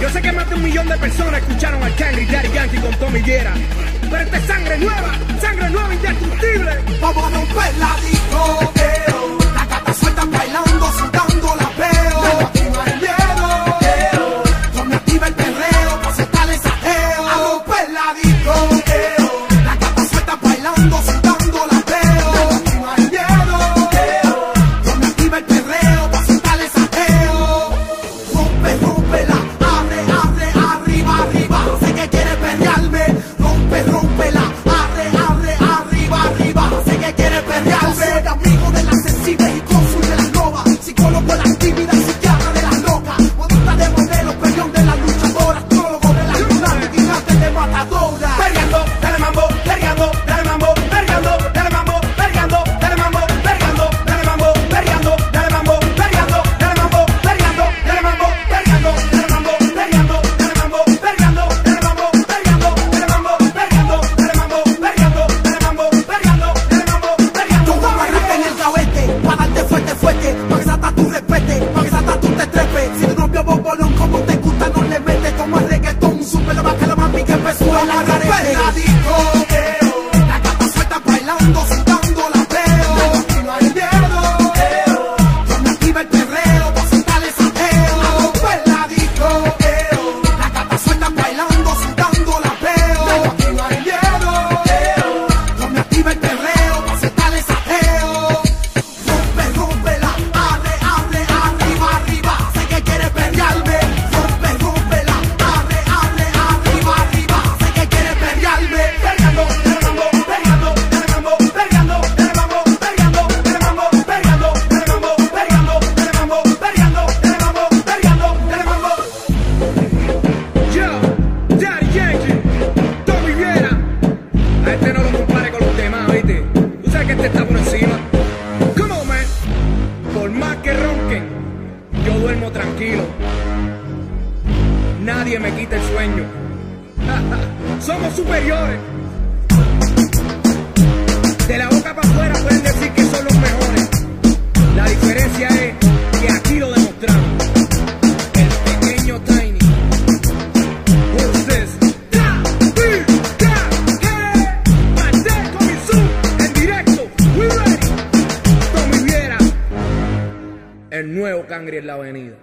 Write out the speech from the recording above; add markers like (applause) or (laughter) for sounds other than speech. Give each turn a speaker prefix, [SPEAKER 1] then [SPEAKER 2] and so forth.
[SPEAKER 1] Yo sé que más de un millón de personas escucharon al Cangri Daddy Yankee con Tommy Guerra. Pero esta es sangre nueva, sangre nueva, e indestructible.
[SPEAKER 2] Vamos a romper la
[SPEAKER 1] nababalik está por encima. Come on, man. Por más que ronquen, yo duermo tranquilo. Nadie me quita el sueño. (laughs) Somos superiores. nuevo Cangri en la avenida.